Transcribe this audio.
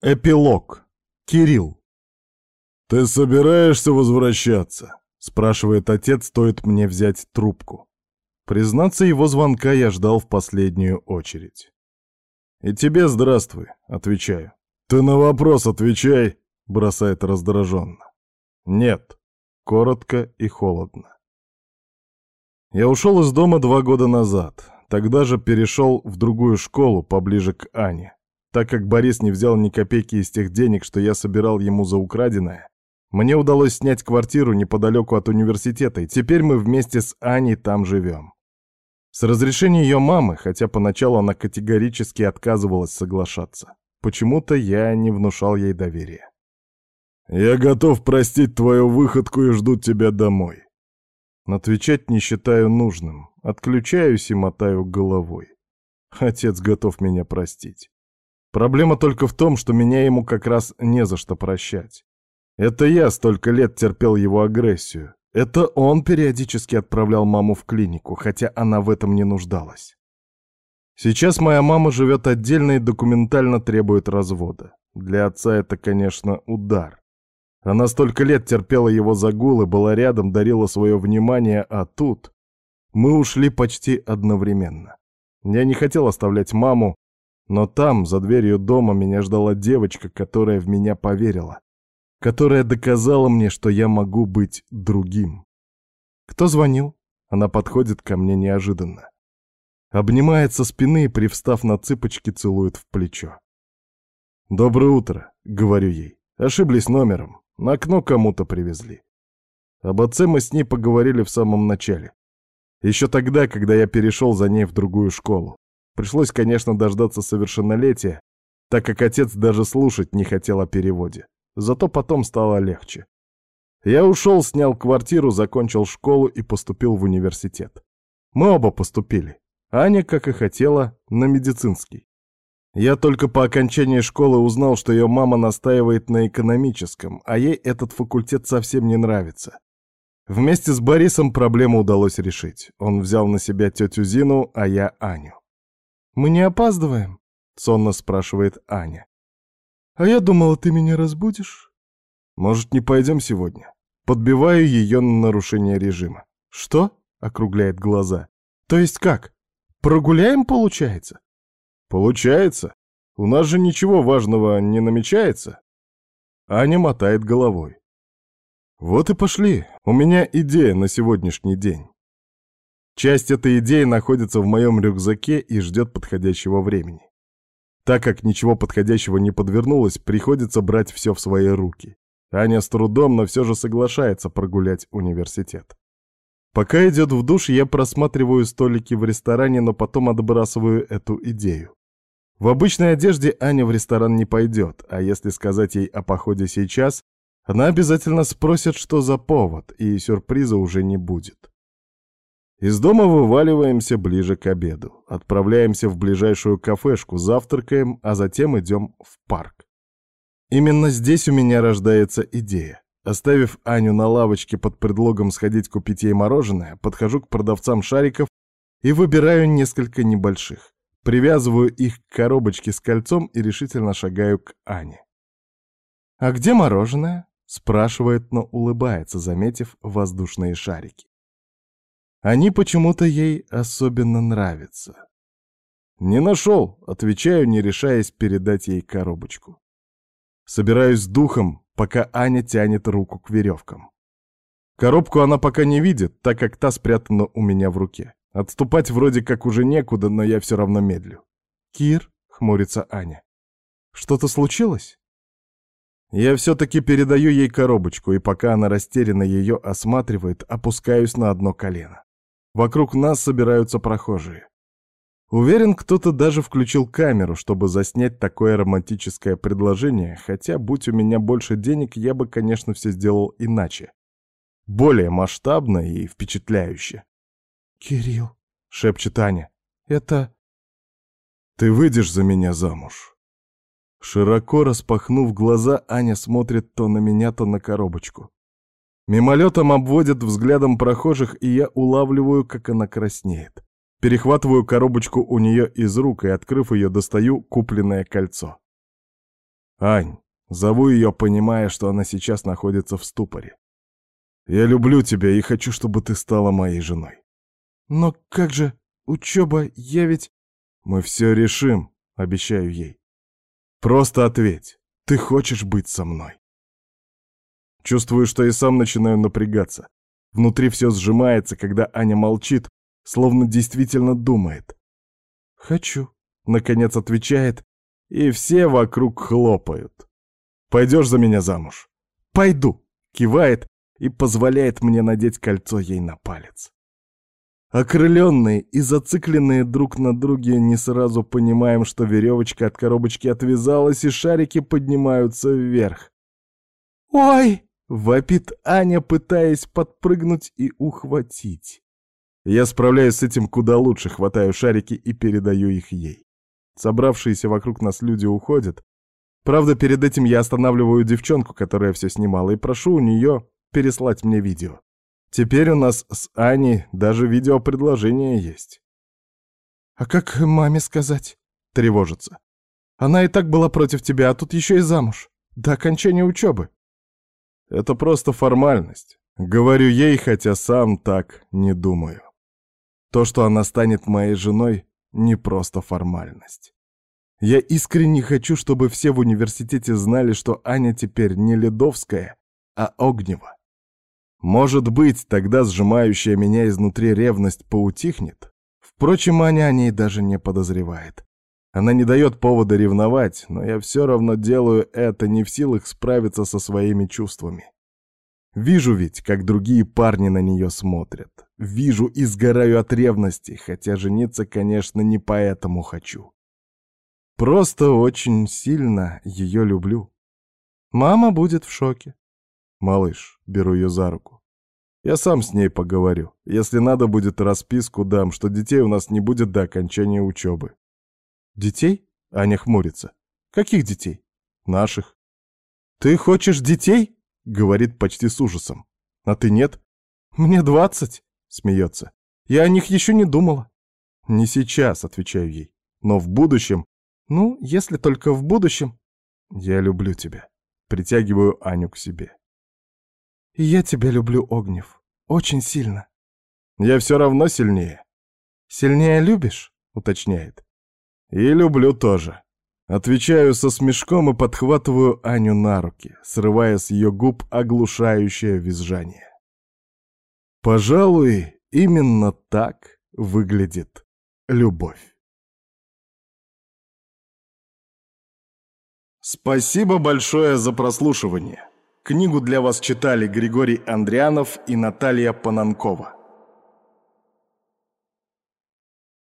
Эпилог. Кирилл. «Ты собираешься возвращаться?» — спрашивает отец, стоит мне взять трубку. Признаться, его звонка я ждал в последнюю очередь. «И тебе здравствуй», — отвечаю. «Ты на вопрос отвечай», — бросает раздраженно. «Нет», — коротко и холодно. Я ушел из дома два года назад. Тогда же перешел в другую школу, поближе к Ане. Так как Борис не взял ни копейки из тех денег, что я собирал ему за украденное, мне удалось снять квартиру неподалеку от университета, и теперь мы вместе с Аней там живем. С разрешения ее мамы, хотя поначалу она категорически отказывалась соглашаться. Почему-то я не внушал ей доверия. «Я готов простить твою выходку и жду тебя домой». Отвечать не считаю нужным. Отключаюсь и мотаю головой. Отец готов меня простить. Проблема только в том, что меня ему как раз не за что прощать. Это я столько лет терпел его агрессию. Это он периодически отправлял маму в клинику, хотя она в этом не нуждалась. Сейчас моя мама живет отдельно и документально требует развода. Для отца это, конечно, удар. Она столько лет терпела его загулы, была рядом, дарила свое внимание, а тут... Мы ушли почти одновременно. Я не хотел оставлять маму, но там, за дверью дома, меня ждала девочка, которая в меня поверила, которая доказала мне, что я могу быть другим. Кто звонил? Она подходит ко мне неожиданно. Обнимает со спины и, привстав на цыпочки, целует в плечо. «Доброе утро», — говорю ей. Ошиблись номером. На окно кому-то привезли. Об отце мы с ней поговорили в самом начале. Еще тогда, когда я перешел за ней в другую школу. Пришлось, конечно, дождаться совершеннолетия, так как отец даже слушать не хотел о переводе. Зато потом стало легче. Я ушел, снял квартиру, закончил школу и поступил в университет. Мы оба поступили. Аня, как и хотела, на медицинский. Я только по окончании школы узнал, что ее мама настаивает на экономическом, а ей этот факультет совсем не нравится. Вместе с Борисом проблему удалось решить. Он взял на себя тетю Зину, а я Аню. «Мы не опаздываем?» — сонно спрашивает Аня. «А я думала, ты меня разбудишь». «Может, не пойдем сегодня?» Подбиваю ее на нарушение режима. «Что?» — округляет глаза. «То есть как? Прогуляем, получается?» «Получается. У нас же ничего важного не намечается». Аня мотает головой. «Вот и пошли. У меня идея на сегодняшний день». Часть этой идеи находится в моем рюкзаке и ждет подходящего времени. Так как ничего подходящего не подвернулось, приходится брать все в свои руки. Аня с трудом, но все же соглашается прогулять университет. Пока идет в душ, я просматриваю столики в ресторане, но потом отбрасываю эту идею. В обычной одежде Аня в ресторан не пойдет, а если сказать ей о походе сейчас, она обязательно спросит, что за повод, и сюрприза уже не будет. Из дома вываливаемся ближе к обеду. Отправляемся в ближайшую кафешку, завтракаем, а затем идем в парк. Именно здесь у меня рождается идея. Оставив Аню на лавочке под предлогом сходить купить ей мороженое, подхожу к продавцам шариков и выбираю несколько небольших. Привязываю их к коробочке с кольцом и решительно шагаю к Ане. «А где мороженое?» — спрашивает, но улыбается, заметив воздушные шарики. Они почему-то ей особенно нравятся. «Не нашел», — отвечаю, не решаясь передать ей коробочку. Собираюсь с духом, пока Аня тянет руку к веревкам. Коробку она пока не видит, так как та спрятана у меня в руке. Отступать вроде как уже некуда, но я все равно медлю. «Кир», — хмурится Аня, — «что-то случилось?» Я все-таки передаю ей коробочку, и пока она растерянно ее осматривает, опускаюсь на одно колено. Вокруг нас собираются прохожие. Уверен, кто-то даже включил камеру, чтобы заснять такое романтическое предложение, хотя, будь у меня больше денег, я бы, конечно, все сделал иначе. Более масштабно и впечатляюще. «Кирилл», — шепчет Аня, — «это...» «Ты выйдешь за меня замуж?» Широко распахнув глаза, Аня смотрит то на меня, то на коробочку. Мимолетом обводит взглядом прохожих, и я улавливаю, как она краснеет. Перехватываю коробочку у нее из рук и, открыв ее, достаю купленное кольцо. Ань, зову ее, понимая, что она сейчас находится в ступоре. Я люблю тебя и хочу, чтобы ты стала моей женой. Но как же учеба, я ведь... Мы все решим, обещаю ей. Просто ответь, ты хочешь быть со мной? Чувствую, что и сам начинаю напрягаться. Внутри все сжимается, когда Аня молчит, словно действительно думает. «Хочу», — наконец отвечает, и все вокруг хлопают. «Пойдешь за меня замуж?» «Пойду!» — кивает и позволяет мне надеть кольцо ей на палец. Окрыленные и зацикленные друг на друге не сразу понимаем, что веревочка от коробочки отвязалась, и шарики поднимаются вверх. «Ой!» — вопит Аня, пытаясь подпрыгнуть и ухватить. Я справляюсь с этим куда лучше, хватаю шарики и передаю их ей. Собравшиеся вокруг нас люди уходят. Правда, перед этим я останавливаю девчонку, которая все снимала, и прошу у нее переслать мне видео. Теперь у нас с Аней даже видеопредложение есть. «А как маме сказать?» — тревожится. «Она и так была против тебя, а тут еще и замуж. До окончания учебы». «Это просто формальность», — говорю ей, хотя сам так не думаю. То, что она станет моей женой, не просто формальность. Я искренне хочу, чтобы все в университете знали, что Аня теперь не Ледовская, а Огнева. Может быть, тогда сжимающая меня изнутри ревность поутихнет? Впрочем, Аня о ней даже не подозревает. Она не дает повода ревновать, но я все равно делаю это не в силах справиться со своими чувствами. Вижу ведь, как другие парни на нее смотрят. Вижу и сгораю от ревности, хотя жениться, конечно, не поэтому хочу. Просто очень сильно ее люблю. Мама будет в шоке. Малыш, беру ее за руку. Я сам с ней поговорю. Если надо будет, расписку дам, что детей у нас не будет до окончания учебы. Детей? Аня хмурится. Каких детей? Наших. Ты хочешь детей? Говорит почти с ужасом. А ты нет? Мне двадцать. Смеется. Я о них еще не думала. Не сейчас, отвечаю ей. Но в будущем... Ну, если только в будущем. Я люблю тебя. Притягиваю Аню к себе. И я тебя люблю, Огнев. Очень сильно. Я все равно сильнее. Сильнее любишь? Уточняет. И люблю тоже. Отвечаю со смешком и подхватываю Аню на руки, срывая с ее губ оглушающее визжание. Пожалуй, именно так выглядит любовь. Спасибо большое за прослушивание. Книгу для вас читали Григорий Андрианов и Наталья Пананкова.